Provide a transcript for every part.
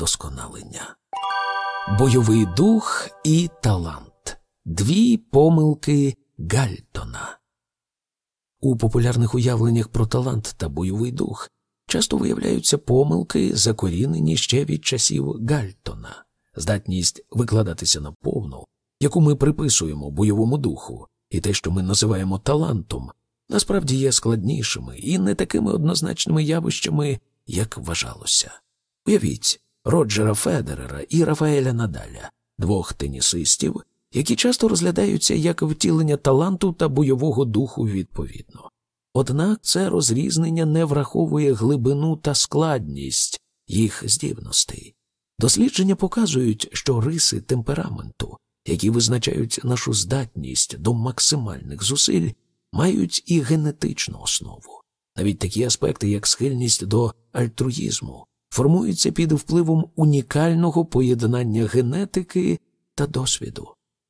вдосконалення. Бойовий дух і талант дві помилки Гальтона. У популярних уявленнях про талант та бойовий дух часто виявляються помилки, закорінені ще від часів Гальтона, здатність викладатися наповну, яку ми приписуємо бойовому духу, і те, що ми називаємо талантом, насправді є складнішими і не такими однозначними явищами, як вважалося. Уявіть Роджера Федерера і Рафаеля Надаля, двох тенісистів, які часто розглядаються як втілення таланту та бойового духу відповідно. Однак це розрізнення не враховує глибину та складність їх здібностей. Дослідження показують, що риси темпераменту, які визначають нашу здатність до максимальних зусиль, мають і генетичну основу. Навіть такі аспекти, як схильність до альтруїзму, формуються під впливом унікального поєднання генетики та досвіду.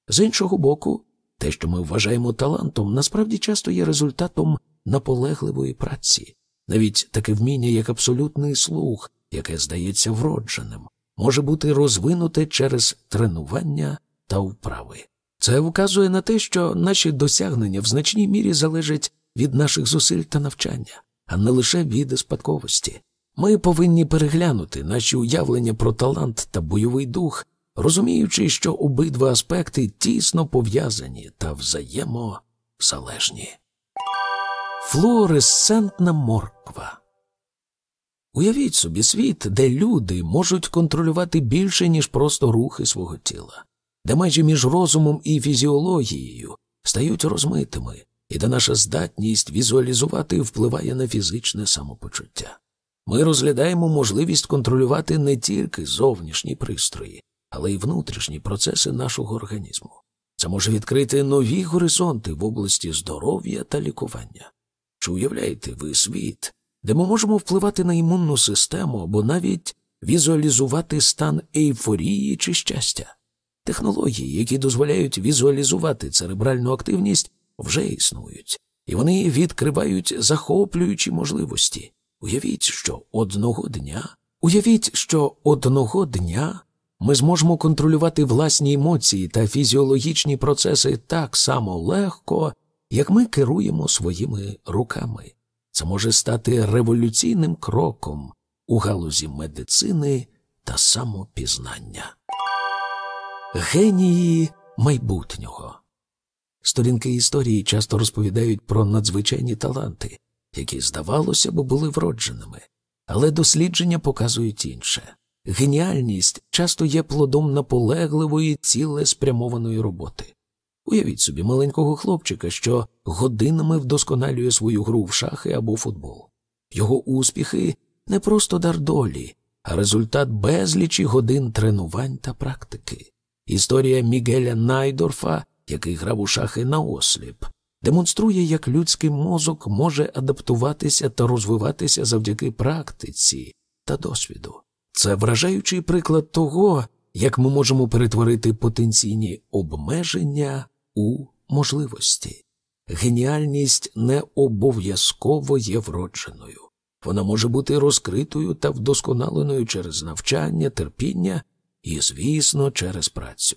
З іншого боку, те, що ми вважаємо талантом, насправді часто є результатом наполегливої праці, навіть таке вміння, як абсолютний слух, яке здається вродженим, може бути розвинуте через тренування та вправи. Це вказує на те, що наші досягнення в значній мірі залежать від наших зусиль та навчання, а не лише від спадковості. Ми повинні переглянути наші уявлення про талант та бойовий дух, розуміючи, що обидва аспекти тісно пов'язані та взаємозалежні. Флуоресцентна морква. Уявіть собі світ, де люди можуть контролювати більше, ніж просто рухи свого тіла, де межі між розумом і фізіологією стають розмитими, і де наша здатність візуалізувати впливає на фізичне самопочуття. Ми розглядаємо можливість контролювати не тільки зовнішні пристрої, але й внутрішні процеси нашого організму. Це може відкрити нові горизонти в області здоров'я та лікування. Чи уявляєте ви світ, де ми можемо впливати на імунну систему або навіть візуалізувати стан ейфорії чи щастя? Технології, які дозволяють візуалізувати церебральну активність, вже існують, і вони відкривають захоплюючі можливості. Уявіть, що одного дня, уявіть, що одного дня ми зможемо контролювати власні емоції та фізіологічні процеси так само легко, як ми керуємо своїми руками. Це може стати революційним кроком у галузі медицини та самопізнання. Генії майбутнього. Сторінки історії часто розповідають про надзвичайні таланти, які, здавалося б, були вродженими, але дослідження показують інше. Геніальність часто є плодом наполегливої, цілеспрямованої роботи. Уявіть собі маленького хлопчика, що годинами вдосконалює свою гру в шахи або футбол. Його успіхи не просто дар долі, а результат безлічі годин тренувань та практики. Історія Мігеля Найдорфа, який грав у шахи на осліп, демонструє, як людський мозок може адаптуватися та розвиватися завдяки практиці та досвіду. Це вражаючий приклад того, як ми можемо перетворити потенційні обмеження у можливості. Геніальність не обов'язково є вродженою. Вона може бути розкритою та вдосконаленою через навчання, терпіння і, звісно, через працю.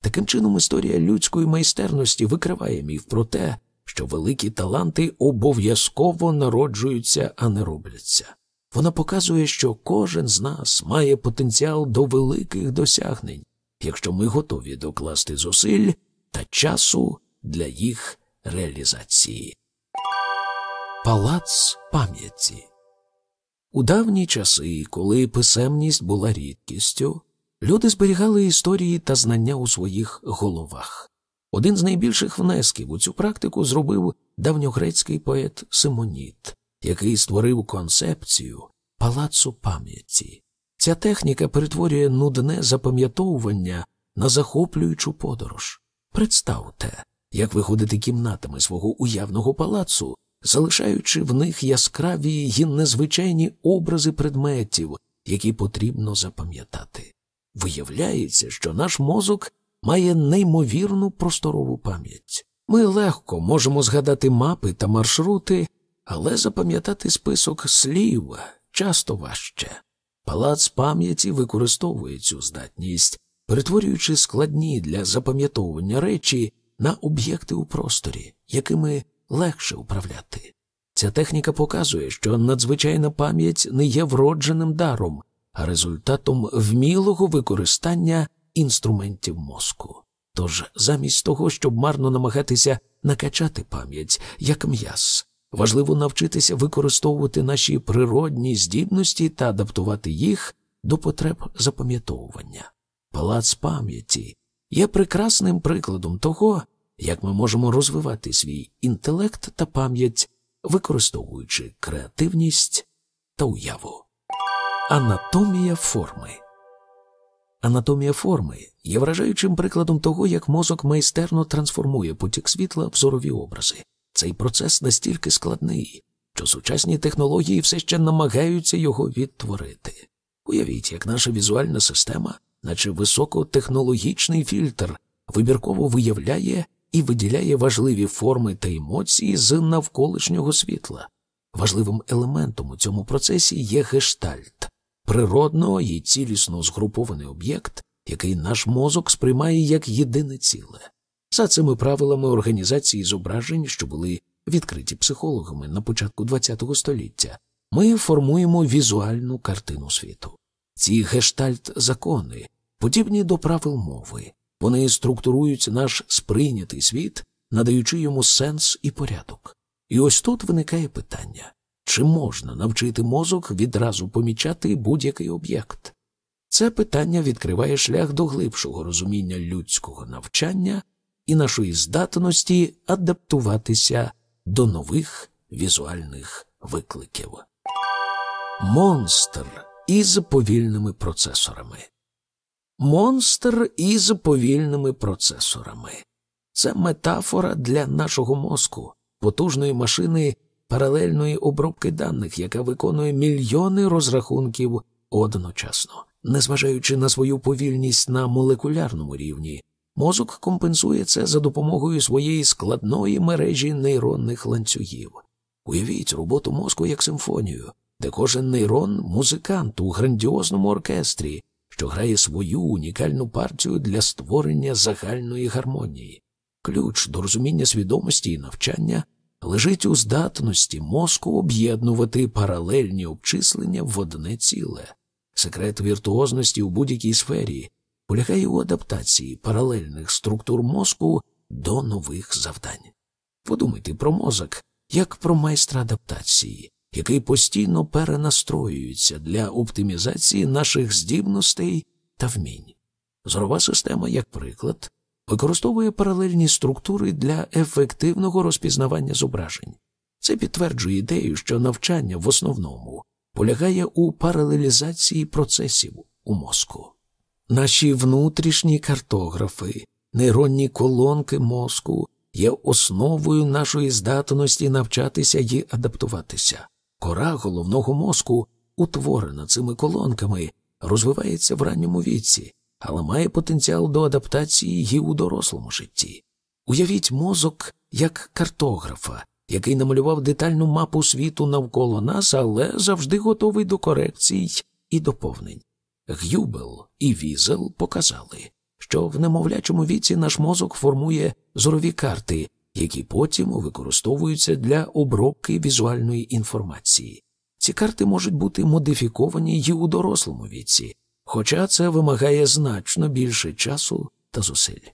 Таким чином, історія людської майстерності викриває міф про те, що великі таланти обов'язково народжуються, а не робляться. Вона показує, що кожен з нас має потенціал до великих досягнень, якщо ми готові докласти зусиль та часу для їх реалізації. Палац пам'яті у давні часи, коли писемність була рідкістю, люди зберігали історії та знання у своїх головах. Один з найбільших внесків у цю практику зробив давньогрецький поет Симоніт, який створив концепцію палацу пам'яті. Ця техніка перетворює нудне запам'ятовування на захоплюючу подорож. Представте, як ви ходите кімнатами свого уявного палацу, залишаючи в них яскраві й незвичайні образи предметів, які потрібно запам'ятати. Виявляється, що наш мозок має неймовірну просторову пам'ять. Ми легко можемо згадати мапи та маршрути, але запам'ятати список слів часто важче. Палац пам'яті використовує цю здатність, перетворюючи складні для запам'ятовування речі на об'єкти у просторі, якими легше управляти. Ця техніка показує, що надзвичайна пам'ять не є вродженим даром, а результатом вмілого використання інструментів мозку. Тож, замість того, щоб марно намагатися накачати пам'ять як м'яз, важливо навчитися використовувати наші природні здібності та адаптувати їх до потреб запам'ятовування. Палац пам'яті є прекрасним прикладом того, як ми можемо розвивати свій інтелект та пам'ять, використовуючи креативність та уяву. Анатомія форми. Анатомія форми є вражаючим прикладом того, як мозок майстерно трансформує потік світла в зорові образи. Цей процес настільки складний, що сучасні технології все ще намагаються його відтворити. Уявіть, як наша візуальна система, наче високотехнологічний фільтр, вибірково виявляє і виділяє важливі форми та емоції з навколишнього світла. Важливим елементом у цьому процесі є гештальт, природно і цілісно згрупований об'єкт, який наш мозок сприймає як єдине ціле. За цими правилами організації зображень, що були відкриті психологами на початку ХХ століття, ми формуємо візуальну картину світу. Ці гештальт закони подібні до правил мови, вони структурують наш сприйнятий світ, надаючи йому сенс і порядок. І ось тут виникає питання чи можна навчити мозок відразу помічати будь-який об'єкт? Це питання відкриває шлях до глибшого розуміння людського навчання і нашої здатності адаптуватися до нових візуальних викликів. Монстр із повільними процесорами. Монстр із повільними процесорами. Це метафора для нашого мозку, потужної машини паралельної обробки даних, яка виконує мільйони розрахунків одночасно. Незважаючи на свою повільність на молекулярному рівні, мозок компенсує це за допомогою своєї складної мережі нейронних ланцюгів. Уявіть роботу мозку як симфонію, де кожен нейрон музикант у грандіозному оркестрі, що грає свою унікальну партію для створення загальної гармонії. Ключ до розуміння свідомості і навчання лежить у здатності мозку об'єднувати паралельні обчислення в одне ціле. Секрет віртуозності у будь-якій сфері полягає у адаптації паралельних структур мозку до нових завдань. Подумайте про мозок як про майстра адаптації, який постійно перенастроюється для оптимізації наших здібностей та вмінь. Зорова система, як приклад, використовує паралельні структури для ефективного розпізнавання зображень. Це підтверджує ідею, що навчання в основному полягає у паралелізації процесів у мозку. Наші внутрішні картографи, нейронні колонки мозку є основою нашої здатності навчатися і адаптуватися. Кора головного мозку, утворена цими колонками, розвивається в ранньому віці, але має потенціал до адаптації і у дорослому житті. Уявіть мозок як картографа, який намалював детальну мапу світу навколо нас, але завжди готовий до корекцій і доповнень. Гюбел і Візел показали, що в немовлячому віці наш мозок формує зорові карти, які потім використовуються для обробки візуальної інформації. Ці карти можуть бути модифіковані й у дорослому віці, хоча це вимагає значно більше часу та зусиль.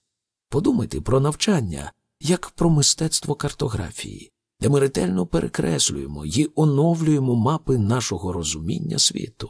Подумайте про навчання як про мистецтво картографії, де ми ретельно перекреслюємо і оновлюємо мапи нашого розуміння світу.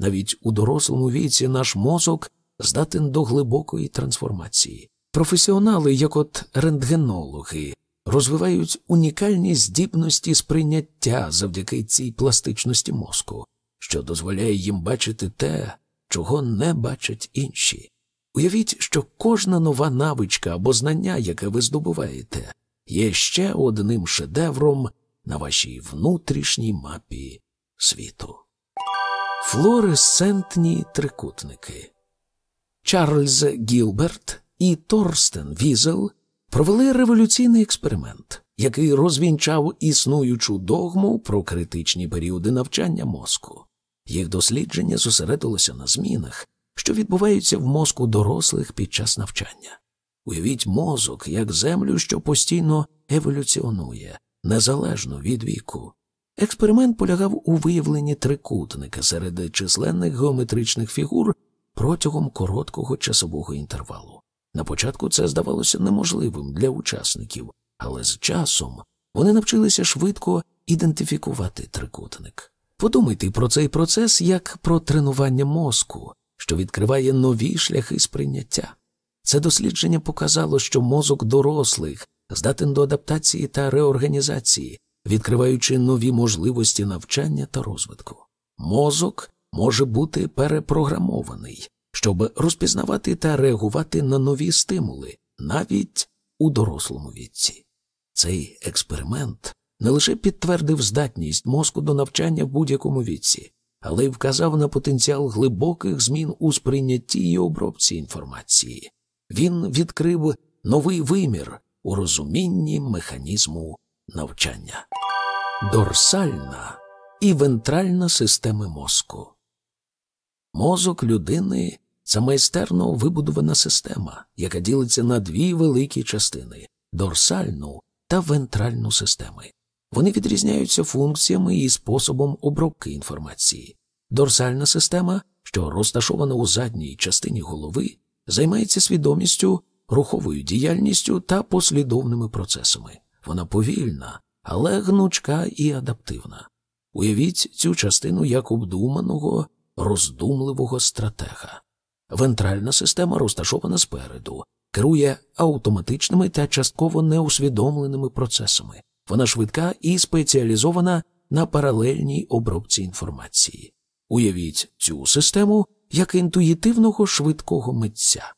Навіть у дорослому віці наш мозок здатен до глибокої трансформації. Професіонали, як от рентгенологи, розвивають унікальні здібності сприйняття завдяки цій пластичності мозку, що дозволяє їм бачити те, чого не бачать інші. Уявіть, що кожна нова навичка або знання, яке ви здобуваєте, є ще одним шедевром на вашій внутрішній мапі світу. Флуоресцентні трикутники. Чарльз Гілберт і Торстен Візел провели революційний експеримент, який розвінчав існуючу догму про критичні періоди навчання мозку. Їх дослідження зосередилося на змінах, що відбуваються в мозку дорослих під час навчання. Уявіть мозок як землю, що постійно еволюціонує, незалежно від віку. Експеримент полягав у виявленні трикутника серед численних геометричних фігур протягом короткого часового інтервалу. На початку це здавалося неможливим для учасників, але з часом вони навчилися швидко ідентифікувати трикутник. Подумайте про цей процес як про тренування мозку, що відкриває нові шляхи сприйняття. Це дослідження показало, що мозок дорослих здатен до адаптації та реорганізації, відкриваючи нові можливості навчання та розвитку. Мозок може бути перепрограмований, щоб розпізнавати та реагувати на нові стимули, навіть у дорослому віці. Цей експеримент не лише підтвердив здатність мозку до навчання в будь-якому віці, але й вказав на потенціал глибоких змін у сприйнятті і обробці інформації. Він відкрив новий вимір у розумінні механізму навчання. Дорсальна і вентральна системи мозку. Мозок людини це майстерно вибудована система, яка ділиться на дві великі частини дорсальну та вентральну системи. Вони відрізняються функціями і способом обробки інформації. Дорсальна система, що розташована у задній частині голови, займається свідомістю, руховою діяльністю та послідовними процесами. Вона повільна, але гнучка і адаптивна. Уявіть цю частину як обдуманого, роздумливого стратега. Вентральна система розташована спереду, керує автоматичними та частково неусвідомленими процесами. Вона швидка і спеціалізована на паралельній обробці інформації. Уявіть цю систему як інтуїтивного швидкого митця.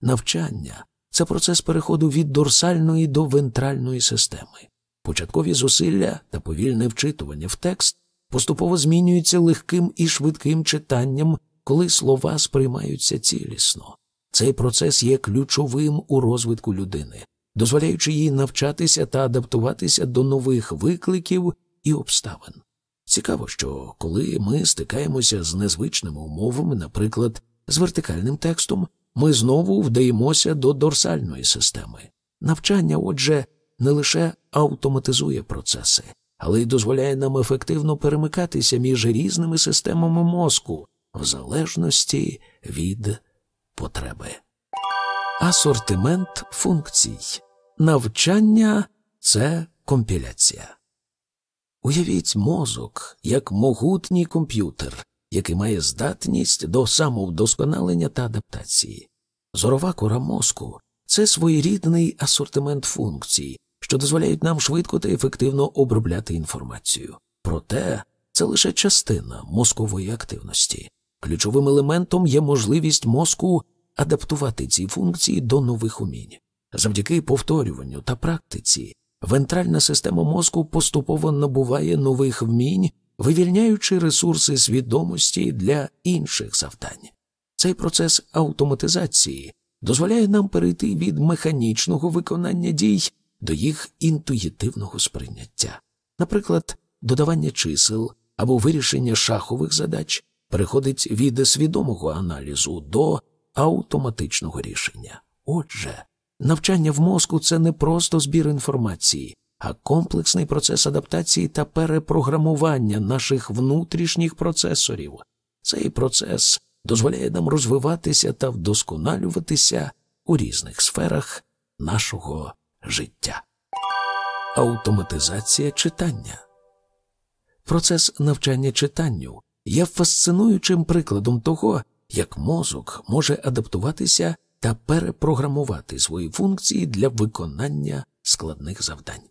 Навчання це процес переходу від дорсальної до вентральної системи. Початкові зусилля та повільне вчитування в текст поступово змінюються легким і швидким читанням, коли слова сприймаються цілісно. Цей процес є ключовим у розвитку людини, дозволяючи їй навчатися та адаптуватися до нових викликів і обставин. Цікаво, що коли ми стикаємося з незвичними умовами, наприклад, з вертикальним текстом, ми знову вдаємося до дорсальної системи. Навчання, отже, не лише автоматизує процеси, але й дозволяє нам ефективно перемикатися між різними системами мозку в залежності від потреби. Асортимент функцій. Навчання це компіляція. Уявіть мозок як могутній комп'ютер, який має здатність до самовдосконалення та адаптації. Зорова кора мозку це своєрідний асортимент функцій, що дозволяють нам швидко та ефективно обробляти інформацію. Проте це лише частина мозкової активності. Ключовим елементом є можливість мозку адаптувати ці функції до нових умінь. Завдяки повторюванню та практиці вентральна система мозку поступово набуває нових вмінь, вивільняючи ресурси свідомості для інших завдань. Цей процес автоматизації дозволяє нам перейти від механічного виконання дій до їх інтуїтивного сприйняття. Наприклад, додавання чисел або вирішення шахових задач переходить від свідомого аналізу до автоматичного рішення. Отже, навчання в мозку це не просто збір інформації, а комплексний процес адаптації та перепрограмування наших внутрішніх процесорів. Цей процес дозволяє нам розвиватися та вдосконалюватися у різних сферах нашого життя. Автоматизація читання. Процес навчання читанню є фасцинуючим прикладом того, як мозок може адаптуватися та перепрограмувати свої функції для виконання складних завдань.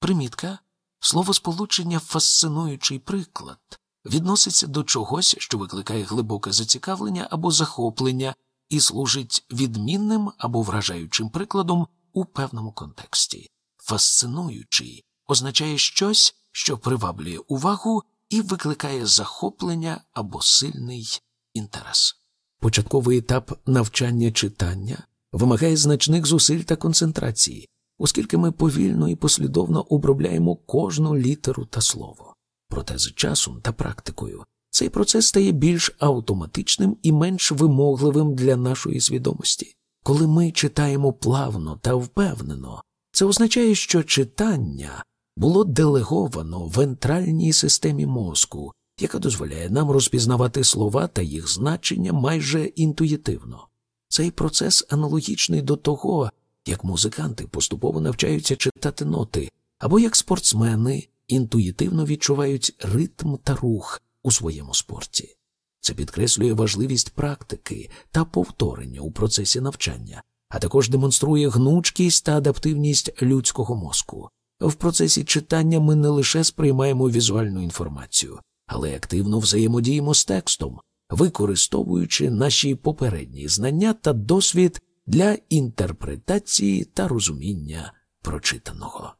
Примітка словосполучення фасцинуючий приклад відноситься до чогось, що викликає глибоке зацікавлення або захоплення і служить відмінним або вражаючим прикладом у певному контексті. Фасцинуючий означає щось, що приваблює увагу і викликає захоплення або сильний інтерес. Початковий етап навчання читання вимагає значних зусиль та концентрації, оскільки ми повільно і послідовно обробляємо кожну літеру та слово. Проте з часом та практикою цей процес стає більш автоматичним і менш вимогливим для нашої свідомості. Коли ми читаємо плавно та впевнено, це означає, що читання було делеговано вентральній системі мозку, яка дозволяє нам розпізнавати слова та їх значення майже інтуїтивно. Цей процес аналогічний до того, як музиканти поступово навчаються читати ноти, або як спортсмени інтуїтивно відчувають ритм та рух у своєму спорті. Це підкреслює важливість практики та повторення у процесі навчання, а також демонструє гнучкість та адаптивність людського мозку. В процесі читання ми не лише сприймаємо візуальну інформацію, але активно взаємодіємо з текстом, використовуючи наші попередні знання та досвід для інтерпретації та розуміння прочитаного.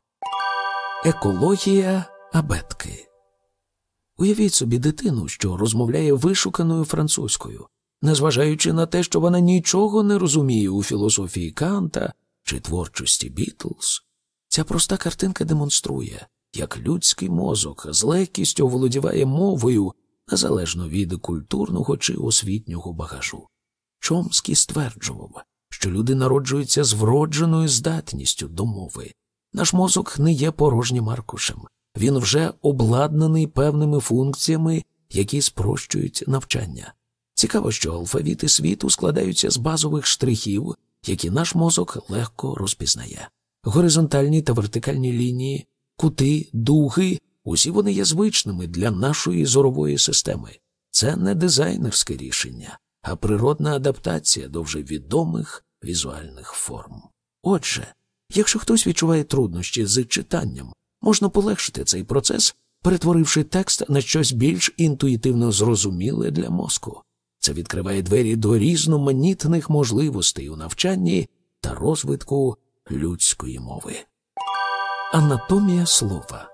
Екологія абетки Уявіть собі дитину, що розмовляє вишуканою французькою, незважаючи на те, що вона нічого не розуміє у філософії Канта чи творчості Бітлз. Ця проста картинка демонструє, як людський мозок з легкістю оволодіває мовою незалежно від культурного чи освітнього багажу. Чомський стверджував, що люди народжуються з вродженою здатністю до мови. Наш мозок не є порожнім аркушем, він вже обладнаний певними функціями, які спрощують навчання. Цікаво, що алфавіти світу складаються з базових штрихів, які наш мозок легко розпізнає. Горизонтальні та вертикальні лінії, кути, дуги усі вони є звичними для нашої зорової системи. Це не дизайнерське рішення, а природна адаптація до вже відомих візуальних форм. Отже, якщо хтось відчуває труднощі з читанням, можна полегшити цей процес, перетворивши текст на щось більш інтуїтивно зрозуміле для мозку. Це відкриває двері до різноманітних можливостей у навчанні та розвитку людської мови. Анатомія слова.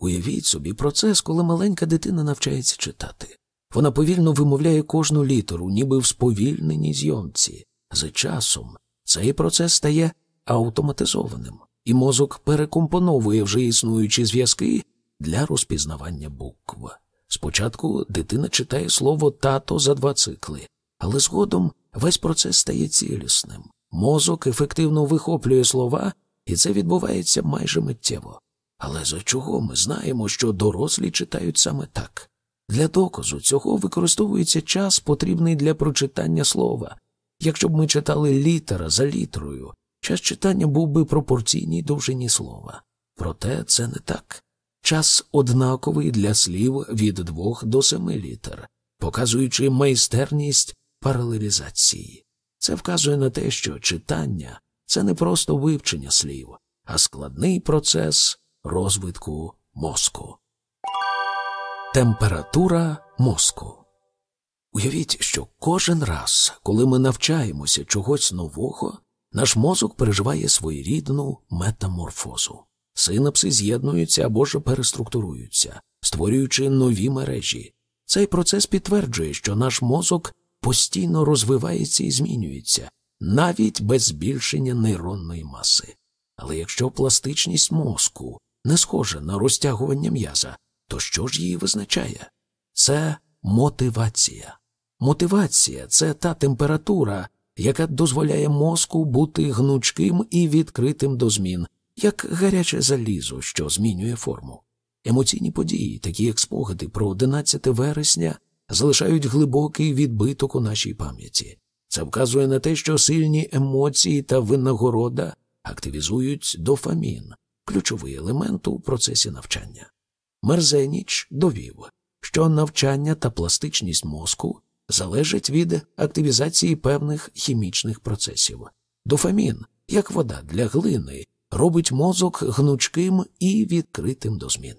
Уявіть собі процес, коли маленька дитина навчається читати. Вона повільно вимовляє кожну літеру, ніби в сповільненій зйомці. За часом цей процес стає автоматизованим, і мозок перекомпоновує вже існуючі зв'язки для розпізнавання букв. Спочатку дитина читає слово тато за два цикли, але згодом весь процес стає цілісним. Мозок ефективно вихоплює слова, і це відбувається майже миттєво. Але за чого ми знаємо, що дорослі читають саме так? Для доказу цього використовується час, потрібний для прочитання слова. Якщо б ми читали літера за літерою, час читання був би пропорційній довжині слова. Проте це не так. Час однаковий для слів від двох до семи літер, показуючи майстерність паралелізації. Це вказує на те, що читання це не просто вивчення слів, а складний процес розвитку мозку. Температура мозку. Уявіть, що кожен раз, коли ми навчаємося чогось нового, наш мозок переживає своєрідну метаморфозу. Синапси з'єднуються або ж переструктуруються, створюючи нові мережі. Цей процес підтверджує, що наш мозок постійно розвивається і змінюється, навіть без збільшення нейронної маси. Але якщо пластичність мозку не схожа на розтягування м'яза, то що ж її визначає? Це мотивація. Мотивація це та температура, яка дозволяє мозку бути гнучким і відкритим до змін, як гаряче залізо, що змінює форму. Емоційні події, такі як спогади про 11 вересня, залишають глибокий відбиток у нашій пам'яті. Це вказує на те, що сильні емоції та винагорода активізують дофамін, ключовий елемент у процесі навчання. Мерзеніч довів, що навчання та пластичність мозку залежать від активізації певних хімічних процесів. Дофамін, як вода для глини, робить мозок гнучким і відкритим до змін.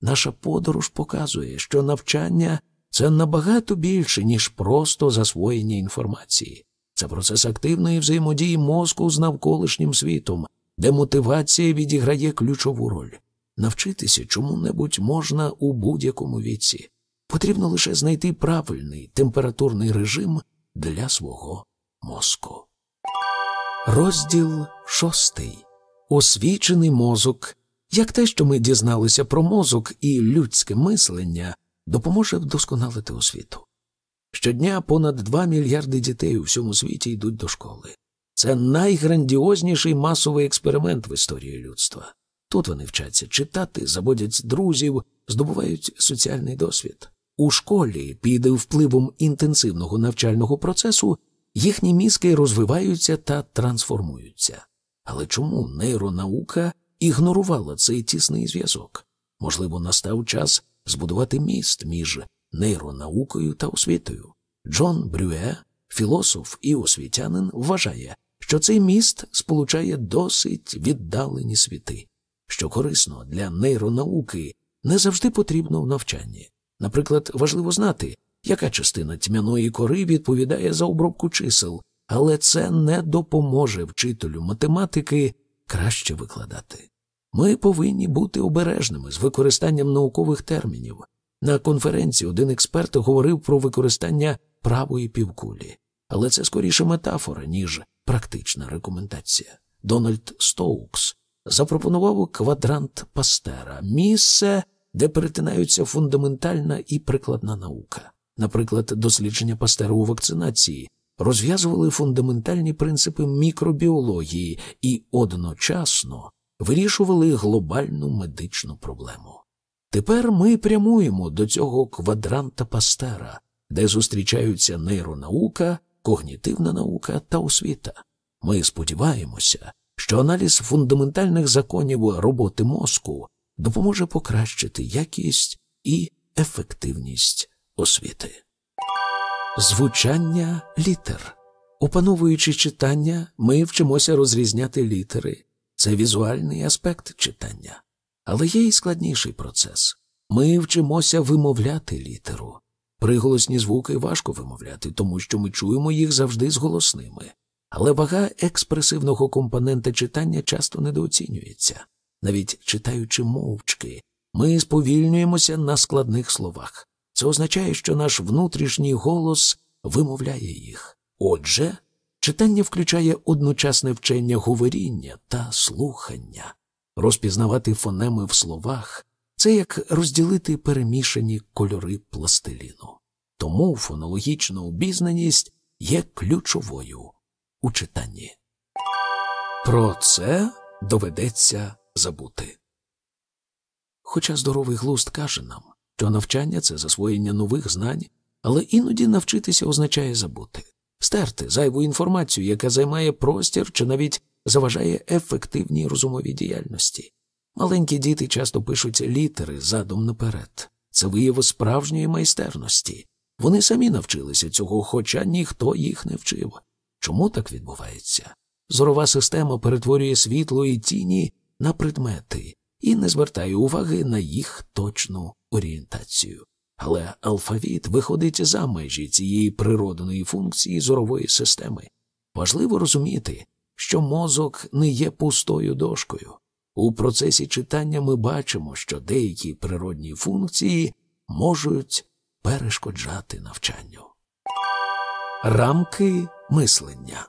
Наша подорож показує, що навчання це набагато більше, ніж просто засвоєння інформації. Це процес активної взаємодії мозку з навколишнім світом, де мотивація відіграє ключову роль. Навчитися чому-небудь можна у будь-якому віці. Потрібно лише знайти правильний температурний режим для свого мозку. Розділ шостий. Освічений мозок. Як те, що ми дізналися про мозок і людське мислення, допоможе вдосконалити освіту. Щодня понад 2 мільярди дітей у всьому світі йдуть до школи. Це найграндіозніший масовий експеримент в історії людства. Тут вони вчаться читати, заводять друзів, здобувають соціальний досвід. У школі під впливом інтенсивного навчального процесу їхні мізки розвиваються та трансформуються. Але чому нейронаука ігнорувала цей тісний зв'язок? Можливо, настав час збудувати міст між нейронаукою та освітою. Джон Брюе, філософ і освітянин, вважає, що цей міст сполучає досить віддалені світи, що корисно для нейронауки не завжди потрібно в навчанні. Наприклад, важливо знати, яка частина тьмяної кори відповідає за обробку чисел, але це не допоможе вчителю математики краще викладати. Ми повинні бути обережними з використанням наукових термінів. На конференції один експерт говорив про використання правої півкулі, але це скоріше метафора, ніж практична рекомендація. Дональд Стоукс запропонував квадрант Пастера місце, де перетинаються фундаментальна і прикладна наука. Наприклад, дослідження Пастера у вакцинації розв'язували фундаментальні принципи мікробіології і одночасно вирішували глобальну медичну проблему. Тепер ми прямуємо до цього квадранта Пастера, де зустрічаються нейронаука, когнітивна наука та освіта. Ми сподіваємося, що аналіз фундаментальних законів роботи мозку допоможе покращити якість і ефективність освіти. Звучання літер. Опановуючи читання, ми вчимося розрізняти літери. Це візуальний аспект читання. Але є й складніший процес. Ми вчимося вимовляти літеру. Приголосні звуки важко вимовляти, тому що ми чуємо їх завжди з голосними. Але вага експресивного компонента читання часто недооцінюється. Навіть читаючи мовчки, ми сповільнюємося на складних словах. Це означає, що наш внутрішній голос вимовляє їх. Отже, читання включає одночасне вчення говоріння та слухання. Розпізнавати фонеми в словах це як розділити перемішані кольори пластиліну. Тому фонологічна обізнаність є ключовою у читанні. Про це доведеться забути. Хоча здоровий глузд каже нам, що навчання це засвоєння нових знань, але іноді навчитися означає забути, стерти зайву інформацію, яка займає простір чи навіть заважає ефективній розумовій діяльності. Маленькі діти часто пишуть літери задом наперед. Це вияв справжньої майстерності. Вони самі навчилися цього, хоча ніхто їх не вчив. Чому так відбувається? Зорова система перетворює світло і тіні на предмети і не звертає уваги на їх точну орієнтацію. Але алфавіт виходить за межі цієї природної функції зорової системи. Важливо розуміти, що мозок не є пустою дошкою. У процесі читання ми бачимо, що деякі природні функції можуть перешкоджати навчанню. Рамки мислення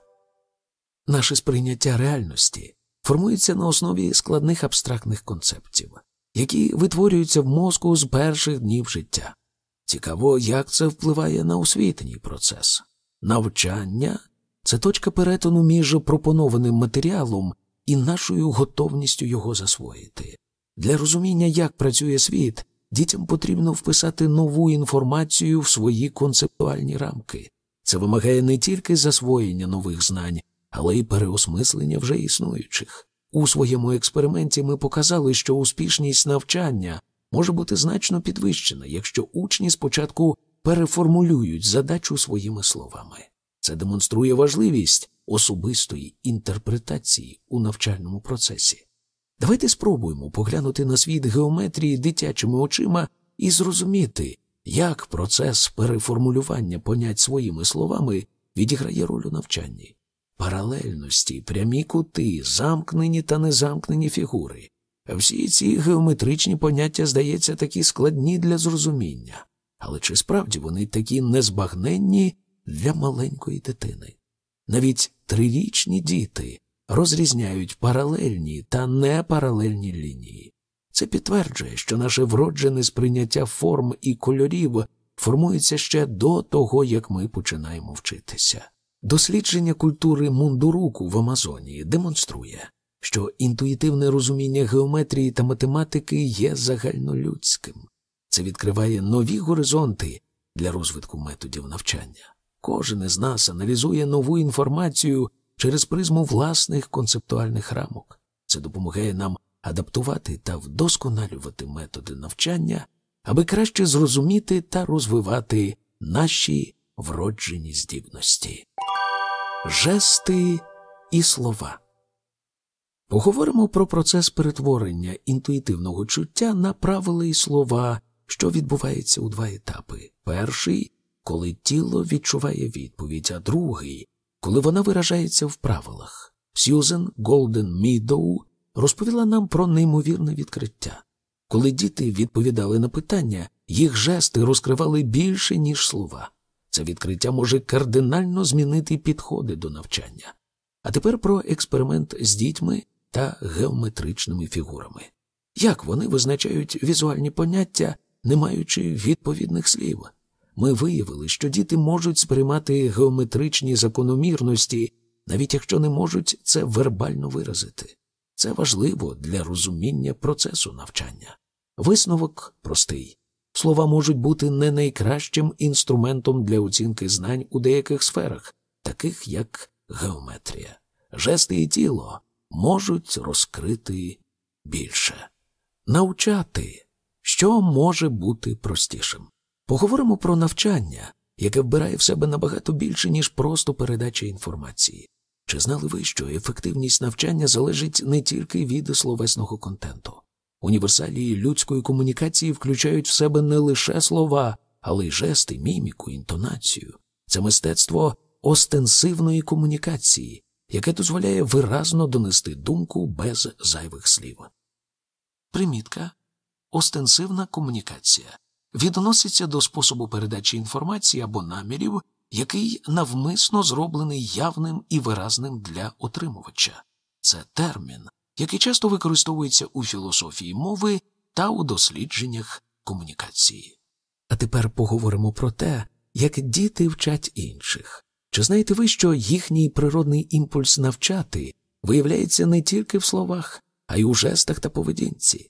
наше сприйняття реальності формується на основі складних абстрактних концептів, які витворюються в мозку з перших днів життя. Цікаво, як це впливає на освітній процес. Навчання це точка перетину між пропонованим матеріалом і нашою готовністю його засвоїти. Для розуміння, як працює світ, дітям потрібно вписати нову інформацію в свої концептуальні рамки. Це вимагає не тільки засвоєння нових знань, але й переосмислення вже існуючих. У своєму експерименті ми показали, що успішність навчання може бути значно підвищена, якщо учні спочатку переформулюють задачу своїми словами. Це демонструє важливість особистої інтерпретації у навчальному процесі. Давайте спробуємо поглянути на світ геометрії дитячими очима і зрозуміти, як процес переформулювання понять своїми словами відіграє роль у навчанні. Паралельності, прямі кути, замкнені та незамкнені фігури. Всі ці геометричні поняття, здається, такі складні для зрозуміння, але чи справді вони такі незбагненні для маленької дитини? Навіть трирічні діти розрізняють паралельні та непаралельні лінії. Це підтверджує, що наше вроджене сприйняття форм і кольорів формується ще до того, як ми починаємо вчитися. Дослідження культури мундуруку в Амазонії демонструє, що інтуїтивне розуміння геометрії та математики є загальнолюдським. Це відкриває нові горизонти для розвитку методів навчання. Кожен із нас аналізує нову інформацію через призму власних концептуальних рамок. Це допомагає нам адаптувати та вдосконалювати методи навчання, аби краще зрозуміти та розвивати наші вроджені здібності. Жести і слова. Поговоримо про процес перетворення інтуїтивного чуття на правила і слова, що відбувається у два етапи. Перший коли тіло відчуває відповідь, а другий коли вона виражається в правилах. Сьюзен Голден Мідоу розповіла нам про неймовірне відкриття. Коли діти відповідали на питання, їх жести розкривали більше, ніж слова. Це відкриття може кардинально змінити підходи до навчання. А тепер про експеримент з дітьми та геометричними фігурами. Як вони визначають візуальні поняття, не маючи відповідних слів? Ми виявили, що діти можуть сприймати геометричні закономірності, навіть якщо не можуть це вербально виразити. Це важливо для розуміння процесу навчання. Висновок простий. Слова можуть бути не найкращим інструментом для оцінки знань у деяких сферах, таких як геометрія. Жести і тіло можуть розкрити більше. Навчати, що може бути простішим. Поговоримо про навчання, яке вбирає в себе набагато більше, ніж просто передача інформації. Чи знали ви, що ефективність навчання залежить не тільки від словесного контенту? Універсалії людської комунікації включають в себе не лише слова, але й жести, міміку, інтонацію. Це мистецтво остенсивної комунікації, яке дозволяє виразно донести думку без зайвих слів. Примітка остенсивна комунікація відноситься до способу передачі інформації або намірів, який навмисно зроблений явним і виразним для отримувача. Це термін, який часто використовується у філософії мови та у дослідженнях комунікації. А тепер поговоримо про те, як діти вчать інших. Чи знаєте ви, що їхній природний імпульс навчати виявляється не тільки в словах, а й у жестах та поведінці?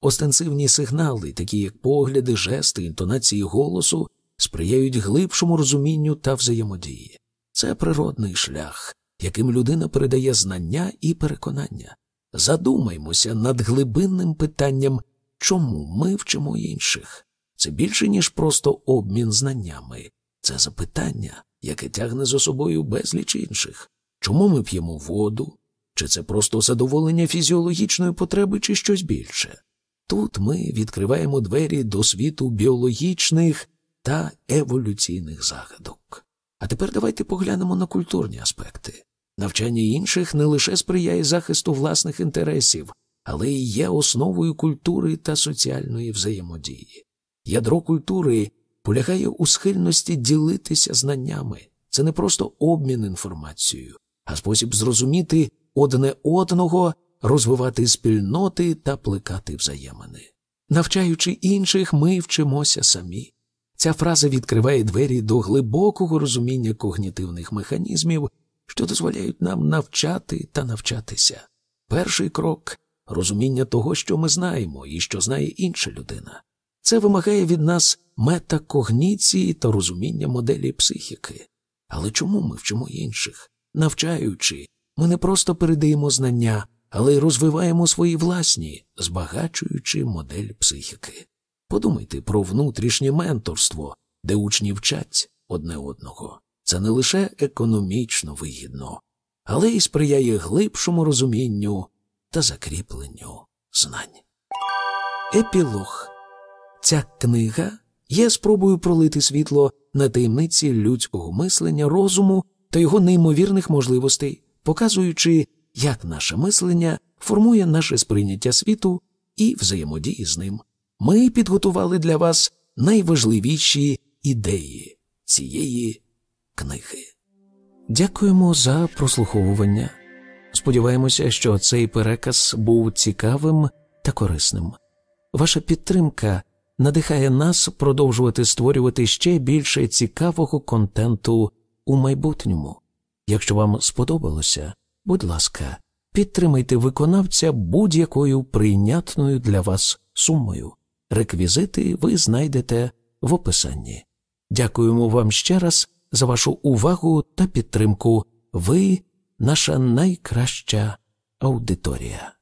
Остенсивні сигнали, такі як погляди, жести, інтонації голосу, сприяють глибшому розумінню та взаємодії. Це природний шлях, яким людина передає знання і переконання. Задумаймося над глибинним питанням, чому ми вчимо інших. Це більше, ніж просто обмін знаннями, це запитання, яке тягне за собою безліч інших. Чому ми п'ємо воду? Чи це просто задоволення фізіологічної потреби, чи щось більше? Тут ми відкриваємо двері до світу біологічних та еволюційних загадок. А тепер давайте поглянемо на культурні аспекти. Навчання інших не лише сприяє захисту власних інтересів, але й є основою культури та соціальної взаємодії. Ядро культури полягає у схильності ділитися знаннями. Це не просто обмін інформацією, а спосіб зрозуміти одне одного розвивати спільноти та плекати взаємини. Навчаючи інших, ми вчимося самі. Ця фраза відкриває двері до глибокого розуміння когнітивних механізмів, що дозволяють нам навчати та навчатися. Перший крок розуміння того, що ми знаємо і що знає інша людина. Це вимагає від нас метакогніції та розуміння моделі психіки. Але чому ми вчимо інших? Навчаючи, ми не просто передаємо знання, але й розвиваємо свої власні, збагачуючи модель психіки. Подумайте про внутрішнє менторство, де учні вчать одне одного. Це не лише економічно вигідно, але й сприяє глибшому розумінню та закріпленню знань. Епілог Ця книга є спробою пролити світло на таємниці людського мислення, розуму та його неймовірних можливостей, показуючи як наше мислення формує наше сприйняття світу і взаємодії з ним. Ми підготували для вас найважливіші ідеї цієї книги. Дякуємо за прослуховування. Сподіваємося, що цей переказ був цікавим та корисним. Ваша підтримка надихає нас продовжувати створювати ще більше цікавого контенту у майбутньому. Якщо вам сподобалося, будь ласка, підтримайте виконавця будь-якою прийнятною для вас сумою. Реквізити ви знайдете в описанні. Дякуємо вам ще раз за вашу увагу та підтримку. Ви наша найкраща аудиторія.